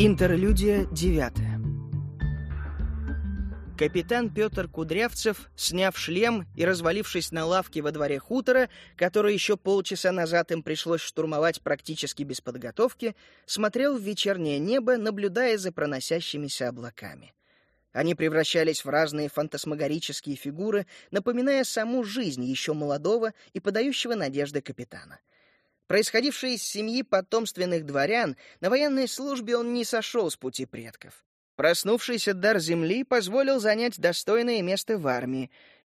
Интерлюдия девятая. Капитан Петр Кудрявцев, сняв шлем и развалившись на лавке во дворе хутора, который еще полчаса назад им пришлось штурмовать практически без подготовки, смотрел в вечернее небо, наблюдая за проносящимися облаками. Они превращались в разные фантасмагорические фигуры, напоминая саму жизнь еще молодого и подающего надежды капитана. Происходивший из семьи потомственных дворян, на военной службе он не сошел с пути предков. Проснувшийся дар земли позволил занять достойное место в армии.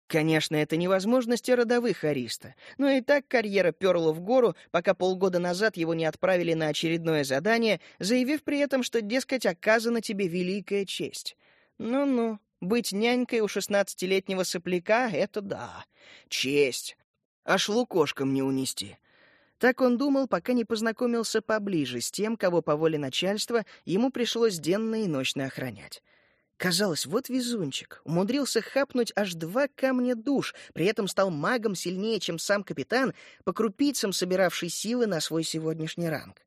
Конечно, это невозможности родовых ариста, но и так карьера перла в гору, пока полгода назад его не отправили на очередное задание, заявив при этом, что, дескать, оказана тебе великая честь. Ну-ну, быть нянькой у шестнадцатилетнего сопляка — это да, честь. Аж лукошкам не унести. Так он думал, пока не познакомился поближе с тем, кого по воле начальства ему пришлось денно и ночно охранять. Казалось, вот везунчик, умудрился хапнуть аж два камня душ, при этом стал магом сильнее, чем сам капитан, по крупицам собиравший силы на свой сегодняшний ранг.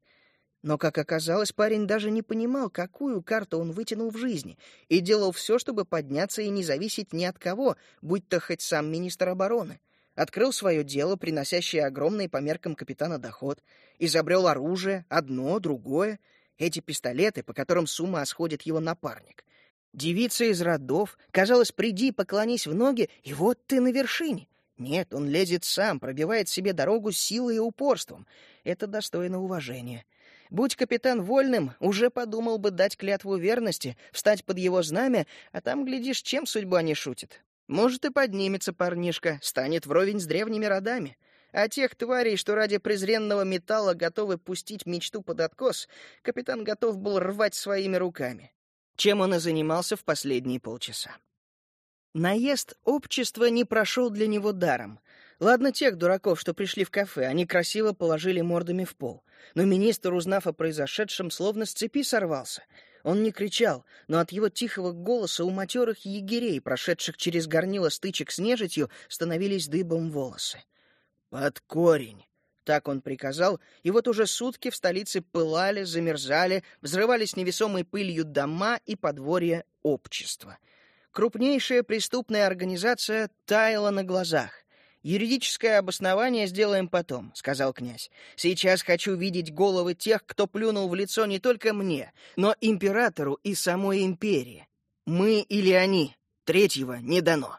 Но, как оказалось, парень даже не понимал, какую карту он вытянул в жизни, и делал все, чтобы подняться и не зависеть ни от кого, будь то хоть сам министр обороны открыл свое дело, приносящее огромный по меркам капитана доход, изобрел оружие, одно, другое, эти пистолеты, по которым с ума сходит его напарник. Девица из родов, казалось, приди, поклонись в ноги, и вот ты на вершине. Нет, он лезет сам, пробивает себе дорогу силой и упорством. Это достойно уважения. Будь капитан вольным, уже подумал бы дать клятву верности, встать под его знамя, а там, глядишь, чем судьба не шутит. Может, и поднимется парнишка, станет вровень с древними родами. А тех тварей, что ради презренного металла готовы пустить мечту под откос, капитан готов был рвать своими руками. Чем он и занимался в последние полчаса. Наезд общества не прошел для него даром. Ладно тех дураков, что пришли в кафе, они красиво положили мордами в пол. Но министр, узнав о произошедшем, словно с цепи сорвался — он не кричал, но от его тихого голоса у матерых егерей, прошедших через горнило стычек с нежитью, становились дыбом волосы. «Под корень!» — так он приказал, и вот уже сутки в столице пылали, замерзали, взрывались невесомой пылью дома и подворья общества. Крупнейшая преступная организация таяла на глазах. «Юридическое обоснование сделаем потом», — сказал князь. «Сейчас хочу видеть головы тех, кто плюнул в лицо не только мне, но императору и самой империи. Мы или они. Третьего не дано».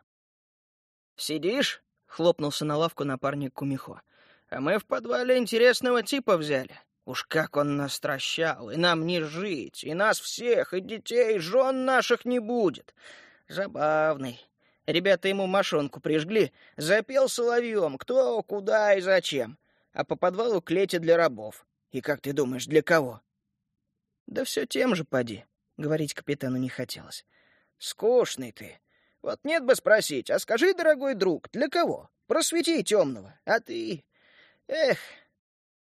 «Сидишь?» — хлопнулся на лавку напарник Кумихо. «А мы в подвале интересного типа взяли. Уж как он нас стращал, и нам не жить, и нас всех, и детей, и жен наших не будет. Забавный, Ребята ему мошонку прижгли, запел соловьем, кто, куда и зачем. А по подвалу клети для рабов. И как ты думаешь, для кого? Да все тем же, поди. Говорить капитану не хотелось. Скучный ты. Вот нет бы спросить, а скажи, дорогой друг, для кого? Просвети темного. А ты... Эх...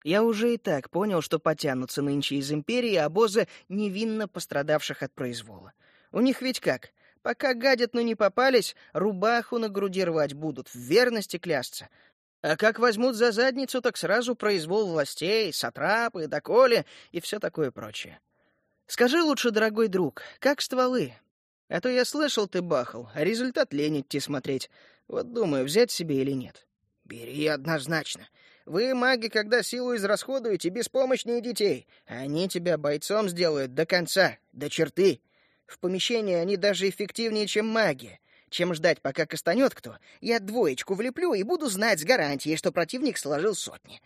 Я уже и так понял, что потянутся нынче из империи обозы невинно пострадавших от произвола. У них ведь как? Пока гадят, но не попались, рубаху на груди рвать будут, в верности клясться. А как возьмут за задницу, так сразу произвол властей, сатрапы, доколе и все такое прочее. Скажи лучше, дорогой друг, как стволы? А то я слышал, ты бахал, а результат лень идти смотреть. Вот думаю, взять себе или нет. Бери однозначно. Вы, маги, когда силу израсходуете, беспомощнее детей. Они тебя бойцом сделают до конца, до черты. В помещении они даже эффективнее, чем маги. Чем ждать, пока кастанет кто, я двоечку влеплю и буду знать с гарантией, что противник сложил сотни.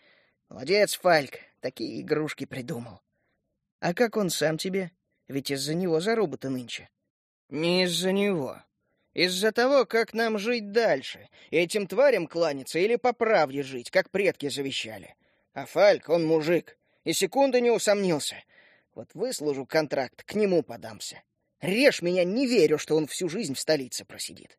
Молодец, Фальк, такие игрушки придумал. А как он сам тебе? Ведь из-за него заруба-то нынче. Не из-за него. Из-за того, как нам жить дальше. Этим тварям кланяться или по правде жить, как предки завещали. А Фальк, он мужик, и секунды не усомнился. Вот выслужу контракт, к нему подамся. Режь меня, не верю, что он всю жизнь в столице просидит.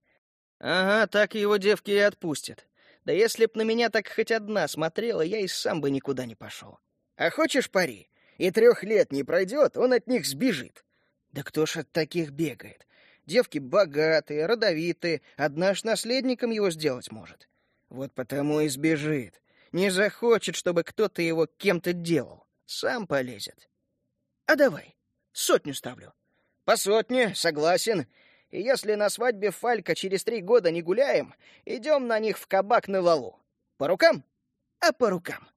Ага, так его девки и отпустят. Да если б на меня так хоть одна смотрела, я и сам бы никуда не пошел. А хочешь пари? И трех лет не пройдет, он от них сбежит. Да кто ж от таких бегает? Девки богатые, родовитые, одна ж наследником его сделать может. Вот потому и сбежит. Не захочет, чтобы кто-то его кем-то делал. Сам полезет. А давай, Сотню ставлю. По сотне, согласен. И если на свадьбе Фалька через три года не гуляем, идем на них в кабак на валу. По рукам? А по рукам.